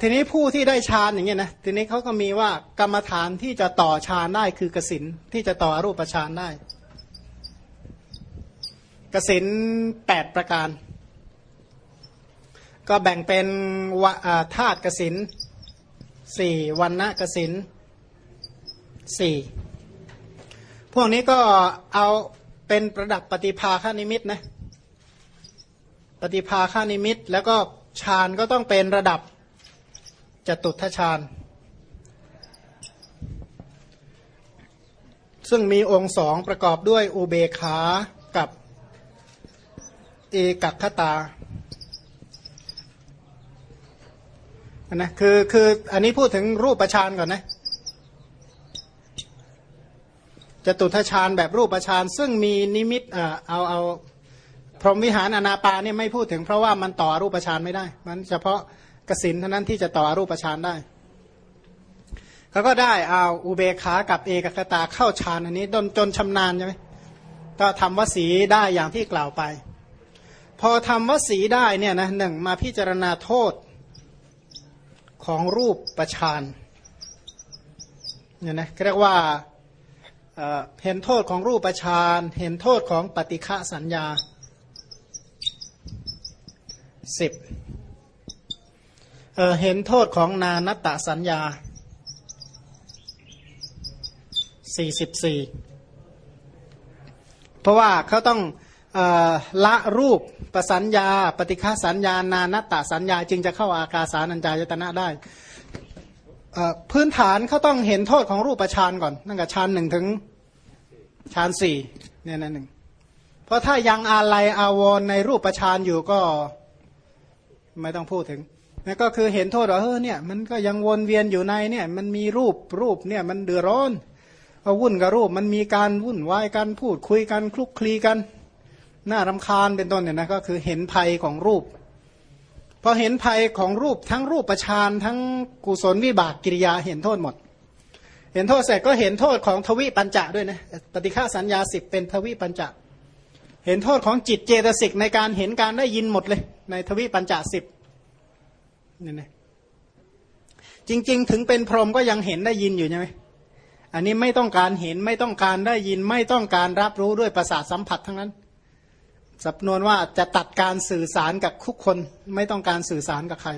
ทีนี้ผู้ที่ได้ฌานอย่างเงี้ยนะทีนี้เขาก็มีว่ากรรมฐานที่จะต่อฌานได้คือกสินที่จะต่อรูปฌานได้ กสินแปดประการ ก็แบ่งเป็นวะอ่าธาตุกสินสี่วันณะกสินสี่พวกนี้ก็เอาเป็นประดับปฏิภาคานิมิตนะปฏิภาคานิมิตแล้วก็ฌานก็ต้องเป็นระดับ จตุทฌานซึ่งมีองค์สองประกอบด้วยอุเบขากับเอกัคตานนะคือคืออันนี้พูดถึงรูปฌานก่อนนะจตุทชานแบบรูปฌานซึ่งมีนิมิตเอ่อเอาเอาพรหมวิหารอนาปาเนี่ยไม่พูดถึงเพราะว่ามันต่อรูปฌานไม่ได้ มันเฉพาะ กสินเท่านั้นที่จะต่อรูปฌานได้เขาก็ได้เอาอุเบขากับเอกคตาเข้าฌานอันนี้จนจนชำนาญใช่ไหมก็ทำวสีได้อย่างที่กล่าวไป พอทำวสีได้เนี่ยนะหนึ่งมาพิจารณาโทษของรูปประชานเนี่ยนะเรียกว่าเห็นโทษของรูปฌานเห็นโทษของปฏิฆะสัญญาสิบ เเห็นโทษของนานัตตสัญญาสี่สิบสี่เพราะว่าเขาต้องอละรูปประสัญญา ปฏิฆาสัญญา นานัตตสัญญา จึงจะเข้าอากาสานัญจายตนะได้ พื้นฐานเขาต้องเห็นโทษของรูปฌานก่อน นั่นกับฌานหนึ่งถึงฌานสี่เนี่ยนั่นหนึ่งเพราะถ้ายังอาลัยอาวรในรูปฌานอยู่ก็ไม่ต้องพูดถึง นั่นก็คือเห็นโทษว่าเออเนี่ยมันก็ยังวนเวียนอยู่ในเนี่ยมันมีรูปรูปเนี่ยมันเดือดร้อนเอาวุ่นกับรูปมันมีการวุ่นวายกันพูดคุยกันคลุกคลีกันน่ารำคาญเป็นต้นเนี่ยนะก็คือเห็นภัยของรูปพอเห็นภัยของรูปทั้งรูปประชานทั้งกุศลวิบากกิริยาเห็นโทษหมด เห็นโทษเสร็จก็เห็นโทษของทวิปัญจะด้วยนะปฏิฆาสัญญาสิบเป็นทวิปัญจะเห็นโทษของจิตเจตสิกในการเห็นการได้ยินหมดเลย ในทวิปัญจะสิบ นี่นะจริง ๆ ถึงเป็นพรหมก็ยังเห็นได้ยินอยู่ใช่ไหมอันนี้ไม่ต้องการเห็นไม่ต้องการได้ยินไม่ต้องการรับรู้ด้วยประสาทสัมผัสทั้งนั้นสำนวนว่าจะตัดการสื่อสารกับทุกคนไม่ต้องการสื่อสารกับใคร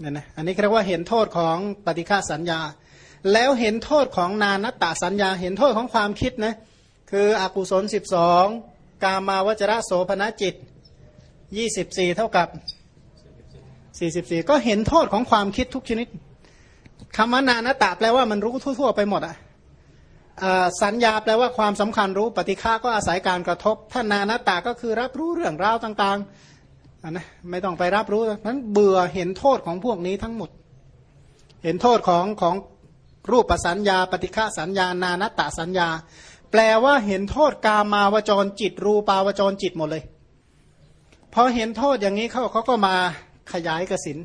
เนี่ยนะอันนี้เรียกว่าเห็นโทษของปฏิฆาสัญญา แล้วเห็นโทษของนานัตตสัญญา เห็นโทษของความคิดนะคืออกุศลสิบสองกามาวจระโสภณจิตยี่สิบสี่เท่ากับ สี่สิบสี่ก็เห็นโทษของความคิดทุกชนิดคำว่านานัตตแปลว่ามันรู้ทั่ว ๆ ไปหมดอะสัญญาแปลว่าความสำคัญรู้ปฏิฆาก็อาศัยการกระทบ ถ้านานาตาก็คือรับรู้เรื่องราวต่างๆนะไม่ต้องไปรับรู้นั้นเบื่อเห็นโทษของพวกนี้ทั้งหมด เห็นโทษของของรูปสัญญา ปฏิฆาสัญญา นานัตตสัญญา แปลว่าเห็นโทษกามาวจรจิต รูปาวจรจิตหมดเลยพอเห็นโทษอย่างนี้เขาเขาก็มา ขยายกสิน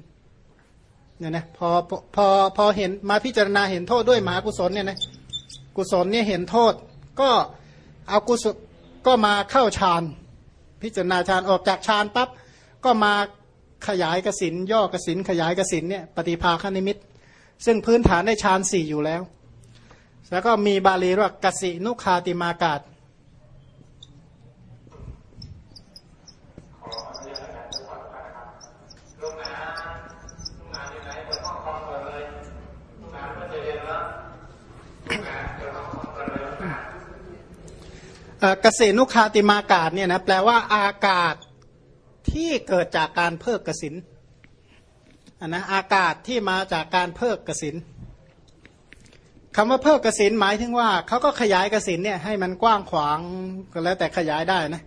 เนี่ยนะพอพอพอเห็นมาพิจารณาเห็นโทษด้วยมหากุศลเนี่ยนะกุศลเนี่ยเห็นโทษ ก็เอากุศลก็มาเข้าฌานพิจารณาฌานออกจากฌานปั๊บก็มาขยายกสินย่อกสินขยายกสินเนี่ยปฏิภาคณิมิต ซึ่งพื้นฐานได้ฌานสี่อยู่แล้ว แล้วก็มีบาลีว่ากสินุคาติมากาศ เกษนุคาติมากาศเนี่ยนะแปลว่าอากาศที่เกิดจากการเพิกกสินนนะอากาศที่มาจากการเพิกกสินคำว่าเพิกกสินหมายถึงว่าเขาก็ขยายกสินเนี่ยให้มันกว้างขวางก็แล้วแต่ขยายได้นะ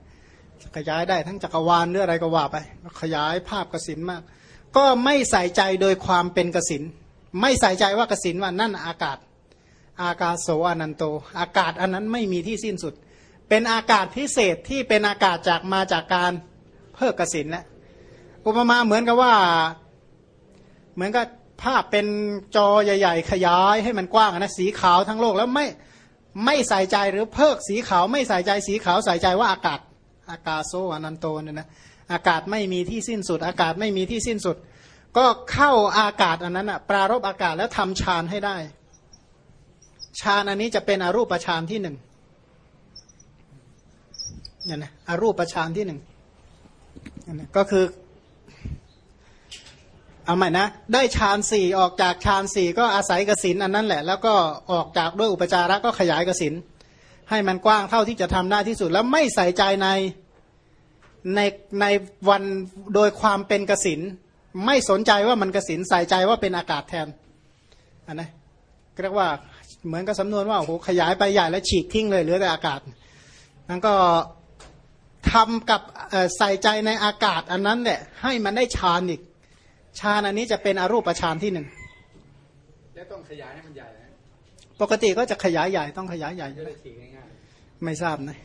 ขยายได้ทั้งจักรวาลหรืออะไรก็ว่าไป ขยายภาพกสินมาก ก็ไม่ใส่ใจโดยความเป็นกสินไม่ใส่ใจว่ากสินว่านั่นอากาศ อากาศโสอนันโต อากาศอันนั้นไม่มีที่สิ้นสุด เป็นอากาศพิเศษที่เป็นอากาศจากมาจากการเพิกกสินนะอุปมาเหมือนกับว่า เหมือนกับภาพเป็นจอใหญ่ ๆ ขยายให้มันกว้างนะสีขาวทั้งโลกแล้วไม่ไม่ใส่ใจหรือเพิกสีขาว ไม่ใส่ใจสีขาวใส่ใจว่าอากาศ อากาศโซอนันโตเนี่ยนะอากาศไม่มีที่สิ้นสุด อากาศไม่มีที่สิ้นสุด ก็เข้าอากาศอันนั้นอะปรารบอากาศแล้วทำฌานให้ได้ฌานอันนี้จะเป็นอรูปฌานที่หนึ่ง เนี่ยนะอรูปฌานที่หนึ่งก็คือ เอาใหม่นะ ได้ฌานสี่ออกจากฌานสี่ก็อาศัยกสินอันนั้นแหละ แล้วก็ออกจากด้วยอุปจาระก็ขยายกสินให้มันกว้างเท่าที่จะทำได้ที่สุด แล้วไม่ใส่ใจในในในวันโดยความเป็นกสินไม่สนใจว่ามันกสินใส่ใจว่าเป็นอากาศแทนอันนะเรียกว่าเหมือนกับสำนวนว่าโอ้โหขยายไปใหญ่แล้วฉีกทิ้งเลยเหลือแต่อากาศนั้นก็ ทำกับใส่ใจในอากาศอันนั้นแหละให้มันได้ฌานอีกฌานอันนี้จะเป็นอรูปฌานที่หนึ่งแล้วต้องขยายให้มันใหญ่นะปกติก็จะขยายใหญ่ต้องขยายใหญ่จะได้ฉีกง่ายๆไม่ทราบนะ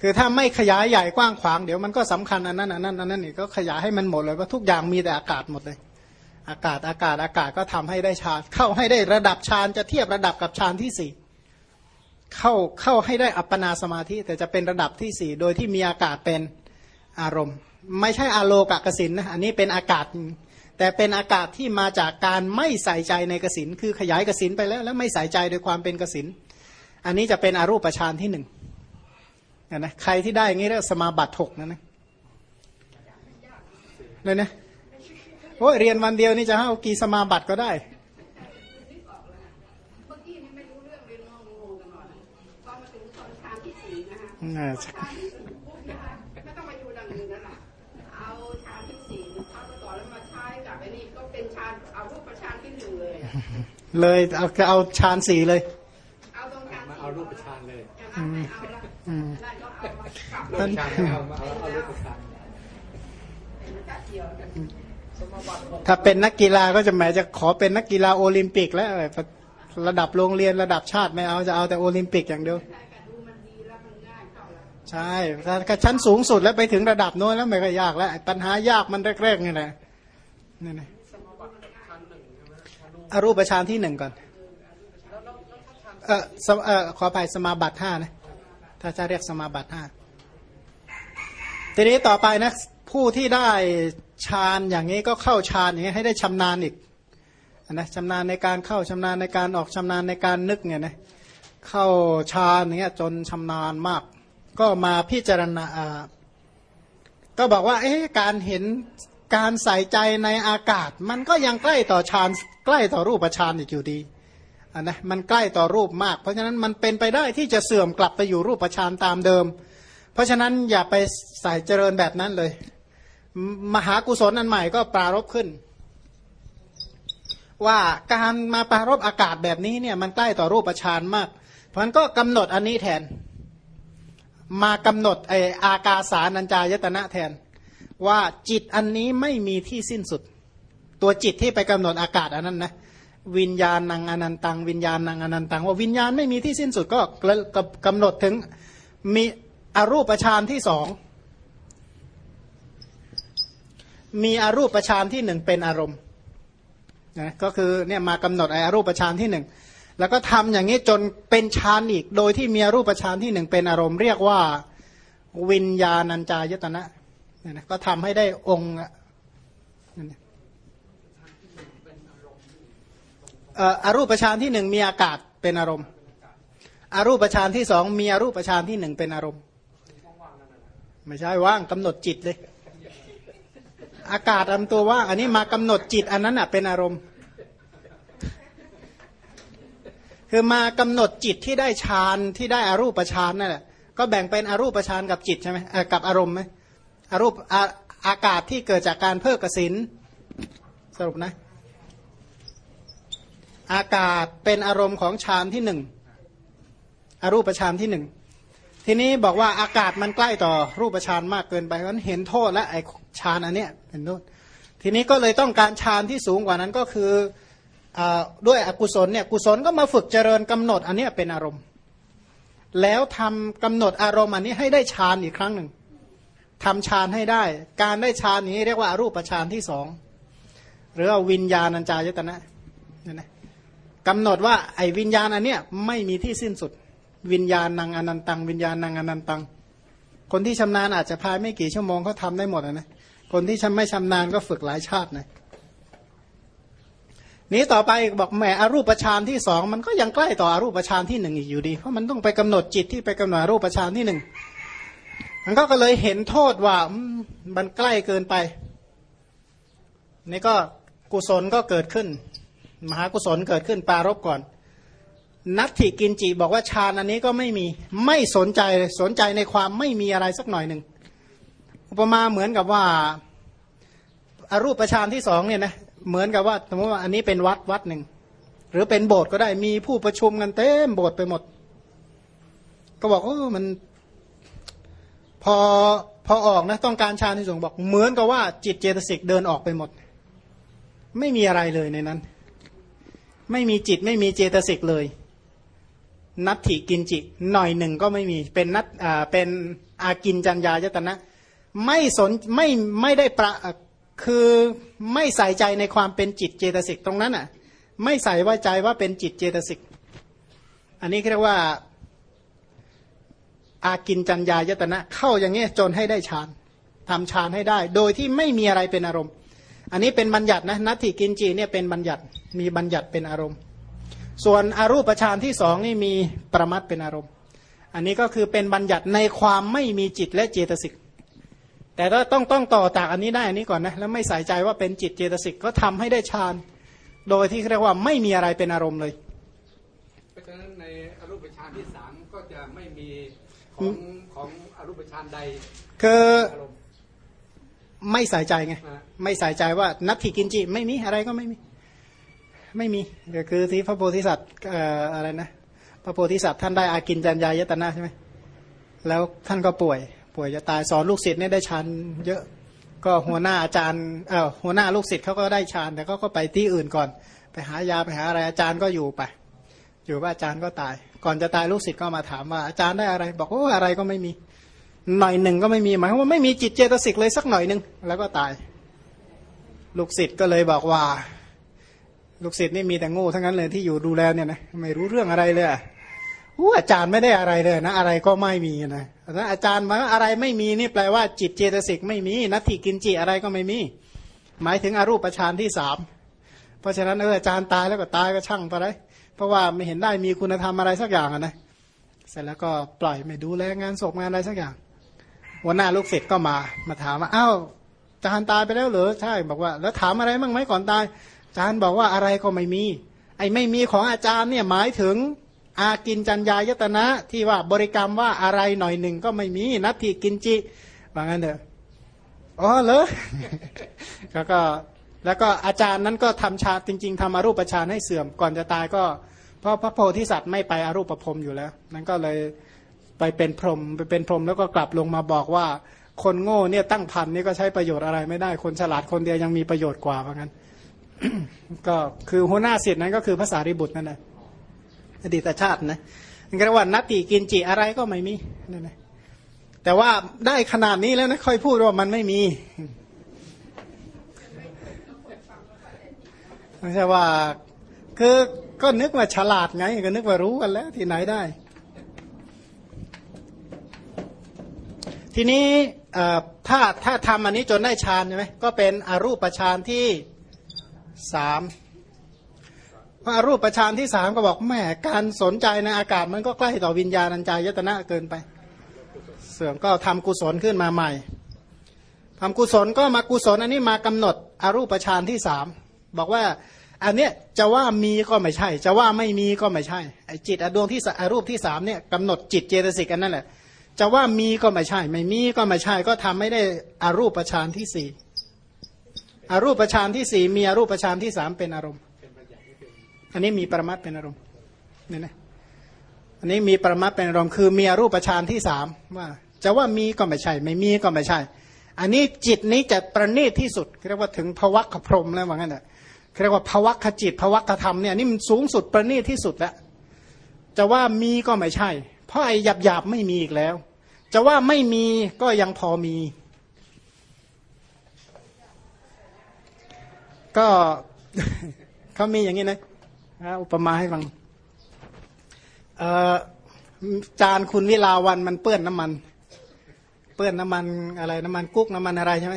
คือถ้าไม่ขยายใหญ่กว้างขวาง เดี๋ยวมันก็สำคัญอันนั้นอันนั้นอันนั้นนี่ก็ขยายให้มันหมดเลยว่าทุกอย่างมีแต่อากาศหมดเลย อากาศอากาศอากาศก็ทำให้ได้ฌานเข้าให้ได้ระดับฌานจะเทียบระดับกับฌานที่สี่ เข้าเข้าให้ได้อัปปนาสมาธิ แต่จะเป็นระดับที่สี่โดยที่มีอากาศเป็นอารมณ์ ไม่ใช่อโลกะกสินนะอันนี้เป็นอากาศ แต่เป็นอากาศที่มาจากการไม่ใส่ใจในกสินคือขยายกสินไปแล้ว แล้วไม่ใส่ใจโดยความเป็นกสินอันนี้จะเป็นอรูปฌานที่หนึ่งนะใครที่ได้อย่างนี้เรียกสมาบัติหกนะนะเลยนะโอ้ยเรียนวันเดียวนี่จะเอากี่สมาบัติก็ได้ ไม่ต้องมาดูดังนี้นะล่ะเอาชานที่สี่เข้าไปก่อนแล้วมาใช้กับไอ้นี่ก็เป็นชานเอารูปชานที่หนึ่งเลย เลยเอาเอาชานสี่เลย เอาตรงชานมาเอารูปชานเลยเอาละอืมรูปชานเอาเอารูปชานถ้าเป็นนักกีฬาก็จะแหมจะขอเป็นนักกีฬาโอลิมปิกแล้วระดับโรงเรียนระดับชาติไม่เอาจะเอาแต่โอลิมปิกอย่างเดียว ใช่ถ้าชั้นสูงสุดแล้วไปถึงระดับโน้นแล้วไม่ก็ยากแล้วปัญหายากมันแรกๆนี่แหละนี่นะอรูปฌานที่หนึ่งก่อนเออเออขอไปสมาบัติห้านะถ้าจะเรียกสมาบัติห้าทีนี้ต่อไปนะผู้ที่ได้ฌานอย่างนี้ก็เข้าฌานอย่างนี้ให้ได้ชำนาญอีกนะชำนาญในการเข้าชำนาญในการออกชำนาญในการนึกเนี่ยนะเข้าฌานอย่างเงี้ยจนชำนาญมาก ก็มาพิจารณาก็บอกว่าเอ๊ะการเห็นการใส่ใจในอากาศ มันก็ยังใกล้ต่อฌานใกล้ต่อรูปฌานอีกอยู่ดีอันนะมันใกล้ต่อรูปมาก เพราะฉะนั้นมันเป็นไปได้ที่จะเสื่อมกลับไปอยู่รูปฌานตามเดิม เพราะฉะนั้นอย่าไปใส่เจริญแบบนั้นเลย มหากุศลอันใหม่ก็ปรารบขึ้น ว่าการมาปรารบอากาศแบบนี้เนี่ยมันใกล้ต่อรูปฌานมาก เพราะฉะนั้นก็กำหนดอันนี้แทน มากำหนดไออากาสานัญจายตนะแทน ว่าจิตอันนี้ไม่มีที่สิ้นสุด ตัวจิตที่ไปกำหนดอากาศอันนั้นนะวิญญาณนางอนันตัง วิญญาณนางอนันตัง ว่าวิญญาณไม่มีที่สิ้นสุดก็กำหนดถึงมีอรูปฌานที่สองมีอรูปฌานที่หนึ่งเป็นอารมณ์นะก็คือเนี่ยมากำหนดไออรูปฌานที่หนึ่ง แล้วก็ทำอย่างนี้จนเป็นฌานอีก โดยที่มีรูปฌานที่หนึ่งเป็นอารมณ์เรียกว่าวิญญาณัญจายตนะนะก็ทำให้ได้องค์อารูปฌานที่หนึ่งมีอากาศเป็นอารมณ์อารูปฌานที่สองมีอรูปฌานที่หนึ่งเป็นอารมณ์ ไม่ใช่ว่างกำหนดจิตเลย อากาศอันตัวว่างอันนี้มากำหนดจิตอันนั้นอะเป็นอารมณ์ คือมากำหนดจิตที่ได้ฌานที่ได้อารูปฌานนั่นแหละก็แบ่งเป็นอรูปฌานกับจิตใช่ไหมกับอารมณ์ไหมอรูปอาอากาศที่เกิดจากการเพิกกสินสรุปนะ อากาศเป็นอารมณ์ของฌานที่หนึ่งอรูปฌานที่หนึ่งทีนี้บอกว่าอากาศมันใกล้ต่อรูปฌานมากเกินไปเพราะนั้นเห็นโทษและไอฌานอันเนี้ยเห็นโทษทีนี้ก็เลยต้องการฌานที่สูงกว่านั้นก็คือ ด้วยอกุศลเนี่ยกุศลก็มาฝึกเจริญกำหนดอันนี้เป็นอารมณ์ แล้วทำกำหนดอารมณ์อันนี้ให้ได้ฌานอีกครั้งหนึ่งทำฌานให้ได้ การได้ฌานนี้เรียกว่ารูปฌานที่สองหรือว่าวิญญาณัญจายตนะนี่นะกำหนดว่าไอ้วิญญาณอันเนี้ยไม่มีที่สิ้นสุด วิญญาณนางอนันตัง วิญญาณนางอนันตัง คนที่ชำนาญอาจจะพายไม่กี่ชั่วโมงเขาทาได้หมดนะคนที่ฉันไม่ชำนาญก็ฝึกหลายชาตินะ นี้ต่อไปบอกแหมอรูปฌานที่สองมันก็ยังใกล้ต่ออรูปฌานที่หนึ่งอีกอยู่ดี เพราะมันต้องไปกำหนดจิตที่ไปกำหนดอรูปฌานที่หนึ่งมันก็เลยเห็นโทษว่ามันใกล้เกินไป นี่ก็กุศลก็เกิดขึ้น มหากุศลเกิดขึ้นปารบก่อน นัตถิกินจิบอกว่าฌานอันนี้ก็ไม่มีไม่สนใจสนใจในความไม่มีอะไรสักหน่อยหนึ่งอุปมาเหมือนกับว่าอารูปฌานที่สองเนี่ยนะ เหมือนกับว่าสมมติว่าอันนี้เป็นวัดวัดหนึ่งหรือเป็นโบสถ์ก็ได้มีผู้ประชุมกันเต็มโบสถ์ไปหมด ก็บอกโอ้มัน พอพอออกนะต้องการฌานที่สูงบอก เหมือนกับว่าจิตเจตสิกเดินออกไปหมด ไม่มีอะไรเลยในนั้น ไม่มีจิตไม่มีเจตสิกเลย นัตถิกินจิ หน่อยหนึ่งก็ไม่มีเป็นนัตอ่าเป็นอากินจัญญายตนะ ไม่สนไม่ไม่ได้ประ คือไม่ใส่ใจในความเป็นจิตเจตสิกตรงนั้นอะ ไม่ใส่ว่าใจว่าเป็นจิตเจตสิก อันนี้เรียกว่า อากินจัญญายตนะ เข้าอย่างนี้จนให้ได้ฌานทำฌานให้ได้ โดยที่ไม่มีอะไรเป็นอารมณ์ อันนี้เป็นบัญญัตินะนัตถิกินจีเนี่ยเป็นบัญญัติมีบัญญัติเป็นอารมณ์ ส่วนอรูปฌานที่สองนี่มีประมัดเป็นอารมณ์ อันนี้ก็คือเป็นบัญญัติในความไม่มีจิตและเจตสิก แต่ถ้าต้องต้องต่อจากอันนี้ได้อันนี้ก่อนนะแล้วไม่ใส่ใจว่าเป็นจิตเจตสิกก็ทำให้ได้ฌานโดยที่เรียกว่าไม่มีอะไรเป็นอารมณ์เลยเพราะฉะนั้นในอรูปฌานที่สามก็จะไม่มีของของอรูปฌานใดคืออารมณ์ไม่ใส่ใจไงอ่าไม่ใส่ใจว่านัตถิกินจิไม่มีอะไรก็ไม่มี ไม่มีก็คือที่พระโพธิสัตว์เอ่ออะไรนะพระโพธิสัตว์ท่านได้อากินจัญญายตนะใช่ไหมแล้วท่านก็ป่วย ป่วยจะตายสอนลูกศิษย์เนี่ยได้ฌานเยอะ ก็หัวหน้าอาจารย์เออหัวหน้าลูกศิษย์เขาก็ได้ฌานแต่เขาก็ไปที่อื่นก่อน ไปหายาไปหาอะไรอาจารย์ก็อยู่ไป อยู่ว่าอาจารย์ก็ตาย ก่อนจะตายลูกศิษย์ก็มาถามว่าอาจารย์ได้อะไร บอกว่าอะไรก็ไม่มี หน่อยหนึ่งก็ไม่มีหมายความว่าไม่มีจิตเจตสิกเลยสักหน่อยหนึ่งแล้วก็ตาย ลูกศิษย์ก็เลยบอกว่า ลูกศิษย์นี่มีแต่โง่ทั้งนั้นเลยที่อยู่ดูแลเนี่ยนะไม่รู้เรื่องอะไรเลยอะอู้อาจารย์ไม่ได้อะไรเลยนะ อะไรก็ไม่มีนะ อาจารย์มาอะไรไม่มีนี่แปลว่าจิตเจตสิกไม่มีนัตถิกินจิอะไรก็ไม่มี หมายถึงอรูปฌานที่สามเพราะฉะนั้นเอออาจารย์ตายแล้วก็ตายก็ช่างไปเลยเพราะว่าไม่เห็นได้มีคุณธรรมอะไรสักอย่างนะเสร็จแล้วก็ปล่อยไม่ดูแลงานศพงานอะไรสักอย่างหัวหน้าลูกศิษย์ก็มามาถามว่าอ้าวจานตายไปแล้วเหรอใช่บอกว่า แล้วถามอะไรบ้างไหมก่อนตายอาจานบอกว่าอะไรก็ไม่มี ไอ้ไม่มีของอาจารย์เนี่ยหมายถึง อากินจัญญายตนะ ที่ว่าบริกรรมว่าอะไรหน่อยหนึ่งก็ไม่มีนัตถิกินจิว่างั้นเถอะอ๋อเหรอแล้วก็แล้วก็อาจารย์นั้นก็ทำฌานจริง ๆทำอรูปฌานให้เสื่อมก่อนจะตายก็ เพราะพระโพธิสัตว์ไม่ไปอรูปภพอยู่แล้ว นั้นก็เลยไปเป็นพรหมไปเป็นพรหมแล้วก็กลับลงมาบอกว่า คนโง่เนี่ยตั้งพันนี่ก็ใช้ประโยชน์อะไรไม่ได้ คนฉลาดคนเดียวยังมีประโยชน์กว่าเพราะงั้นก็คือหัวหน้าศิษย์นั้นก็คือภาษาริบุตรนั่นแหละ อดีตชาตินะมันก็เรียกว่านัตติกินจิอะไรก็ไม่มีนั่นนะแต่ว่าได้ขนาดนี้แล้วนะค่อยพูดว่ามันไม่มีไม่ใช่ว่าคือก็นึกว่าฉลาดไง ก็นึกว่ารู้กันแล้วที่ไหนได้ ทีนี้ถ้าถ้าทำอันนี้จนได้ฌานใช่ไหมก็เป็นอรูปฌานที่สาม พระรูปฌานที่สามก็บอกแหม่การสนใจในอากาศมันก็ใกล้ต่อวิญญาณัญจายตนะเกินไป เสื่อมก็ทำกุศลขึ้นมาใหม่ทำกุศลก็มากุศลอันนี้มากำหนดอรูปฌานที่สามบอกว่าอันเนี้ยจะว่ามีก็ไม่ใช่ จะว่าไม่มีก็ไม่ใช่ไอจิตอดวงที่อรูปที่สามเนี่ยกำหนดจิตเจตสิกอันนั่นแหละ จะว่ามีก็ไม่ใช่ ไม่มีก็ไม่ใช่ ก็ทำไม่ได้อารูปฌานที่สี่อารูปฌานที่สี่มีอารูปฌานที่สามเป็นอารมณ์ อันนี้มีปรมัตเป็นอารมณ์เนี่ยนะอันนี้มีปรมัตเป็นอารมณ์คือมีอรูปฌานที่สามว่าจะว่ามีก็ไม่ใช่ ไม่มีก็ไม่ใช่ อันนี้จิตนี้จะประณีตที่สุดเรียกว่าถึงภวัคพรมแล้วว่างั้นแหละเรียกว่าภวัคจิตภวัคธรรมเนี่ยนี่มันสูงสุดประณีตที่สุดแล้วจะว่ามีก็ไม่ใช่ เพราะไอ้หยาบหยาบไม่มีอีกแล้ว จะว่าไม่มีก็ยังพอมี ก็เขามีอย่างนี้นะ อุปมาให้ฟังจานคุณวิลาวันมันเปื้อนน้ำมัน เปื้อนน้ำมันอะไรน้ำมันกุ๊กน้ำมันอะไรใช่ไหม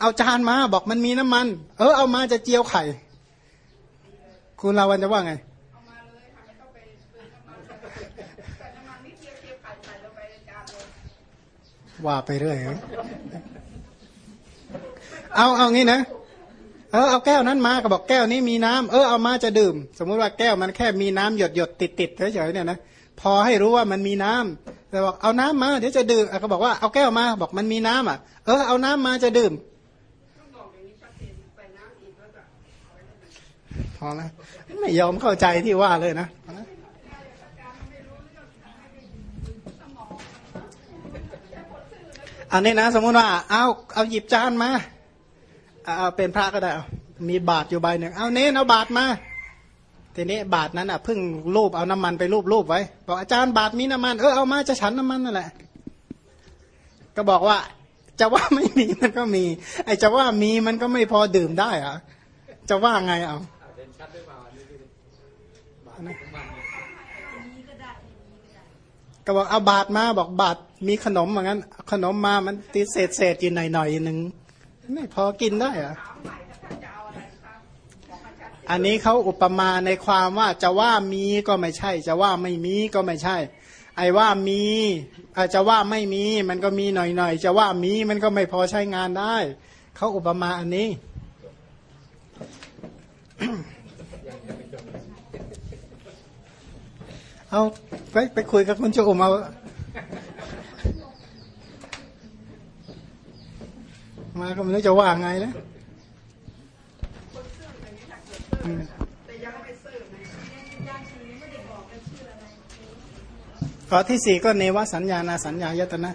เอาจานมาบอกมันมีน้ำมัน เออเอามาจะเจียวไข่ คุณลาวันจะว่าไงเอามาเลยค่ะไม่ต้องไปซื้อน้ำมันใส่น้ำมันนิดเดียวเทียบไข่ใส่ลงไปในจานเลยว่าไปเรื่อย เอาเอางี้นะ เออเอาแก้วนั้นมาก็บอกแก้วนี้มีน้ำเออเอามาจะดื่ม สมมุติว่าแก้วมันแค่มีน้ำหยดหยดติดติดเฉยๆเนี่ยนะพอให้รู้ว่ามันมีน้ำแต่บอกเอาน้ำมาเดี๋ยวจะดื่มอะก็บอกว่าเอาแก้วมาบอกมันมีน้ำอะ เออเอาน้ำมาจะดื่มพอแล้วไม่ยอมเข้าใจที่ว่าเลยนะอันนี้นะ สมมุติว่าเอาเอาหยิบจานมา เอาเป็นพระก็ได้มีบาทอยู่ใบหนึ่งเอาเน้นเอาบาทมาทีนี้บาทนั้นอะเพิ่งรูปเอาน้ำมันไปรูปรูปไว้บอกอาจารย์บาทมีน้ำมันเออเอามาจะฉันน้ำมันนั่นแหละ ก็บอกว่าจะว่าไม่มีมันก็มี ไอ้จะว่ามีมันก็ไม่พอดื่มได้อะจะว่าไงเอาก็บอกเอาบาทมาบอกบาทมีขนมเหมือนกันขนมมามันติดเศษเศษอยู่หน่อยหน่อยหนึ่ง ไม่พอกินได้เหรอะอันนี้เขาอุปมาในความว่าจะว่ามีก็ไม่ใช่ จะว่าไม่มีก็ไม่ใช่ ไอ้ว่ามีอาจจะว่าไม่มีมันก็มีหน่อยหน่อยๆจะว่ามีมันก็ไม่พอใช้งานได้ เขาอุปมาอันนี้เอาไปไปคุยกับคุณจุ๋มเอา มาก็ไม่รู้จะว่าไงนะแต่ยังไม่ซื้อนะข้อที่สี่ก็เนวสัญญานาสัญญายตนะ